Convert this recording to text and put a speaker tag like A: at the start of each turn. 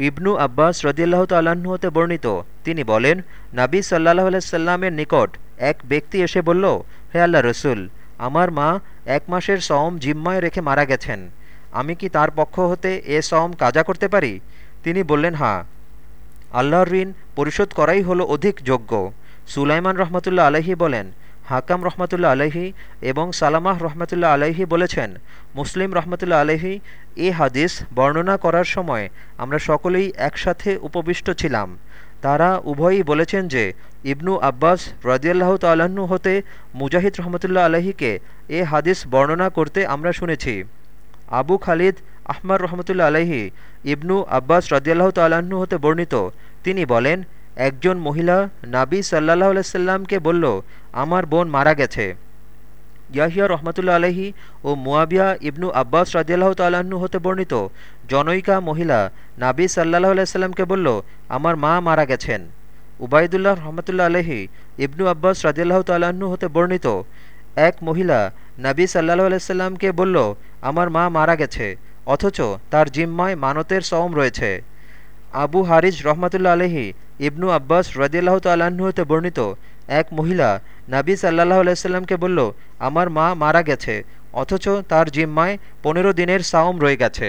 A: ইবনু আব্বাস রদিয়াল্লাহ হতে বর্ণিত। তিনি বলেন, নাবী সাল্লাহ আলাইসাল্লামের নিকট এক ব্যক্তি এসে বলল, হে আল্লাহ রসুল, আমার মা এক মাসের সওম জিম্মায় রেখে মারা গেছেন। আমি কি তার পক্ষ হতে এ সওম কাজা করতে পারি তিনি বললেন, হাঁ। আল্লাহর ঋণ পরিশোধ করাই হলো অধিক যোগ্য সুলাইমান রহমতুল্লাহ আলহি বলেন হাকাম রহমতুল্লাহ আলহি এবং সালামাহ রহমতুল্লাহ আলহি বলেছেন, মুসলিম রহমতুল্লাহ আলহি এ হাদিস বর্ণনা করার সময় আমরা সকলেই একসাথে উপবিষ্ট ছিলাম। তারা উভয়ই বলেছেন যে, ইবনু আব্বাস রদিয়াল্লাহ তাল্লাহ্ন হতে মুজাহিদ রহমতুল্লাহ আলহিকে এ হাদিস বর্ণনা করতে আমরা শুনেছি। আবু খালিদ আহমার রহমতুল্লা আলহি ইবনু আব্বাস রদিয়াল্লাহ তাল্লাহ্ন হতে বর্ণিত, তিনি বলেন একজন মহিলা নাবী সাল্লাহ আলাইসাল্লামকে বলল, আমার বোন মারা গেছে। ইয়াহিয়া রহমতুল্লা আলহি ও মুয়াবিয়া ইবনু আব্বাস রাজিয়াল্লাহ তাল্লাহ্ন হতে বর্ণিত জনৈকা মহিলা নাবি সাল্লাহ আলাইসাল্লামকে বলল, আমার মা মারা গেছেন। উবায়দুল্লাহ রহমতুল্লা আলহি ইবনু আব্বাস রাজিয়াল্লাহ তাল্লাহ্ন হতে বর্ণিত এক মহিলা নাবী সাল্লাহ আলাইসাল্লামকে বলল, আমার মা মারা গেছে, অথচ তার জিম্মায় মানতের সওম রয়েছে। আবু হারিজ রহমতুল্লা আলহি ইবনু আব্বাস রদিয়াল্লাহ তাল্লাহ্ন হতে বর্ণিত এক মহিলা নাবি সাল্লাহ আলাইসাল্লামকে বলল, আমার মা মারা গেছে, অথচ তার জিম্মায় পনেরো দিনের সাওম রয়ে গেছে।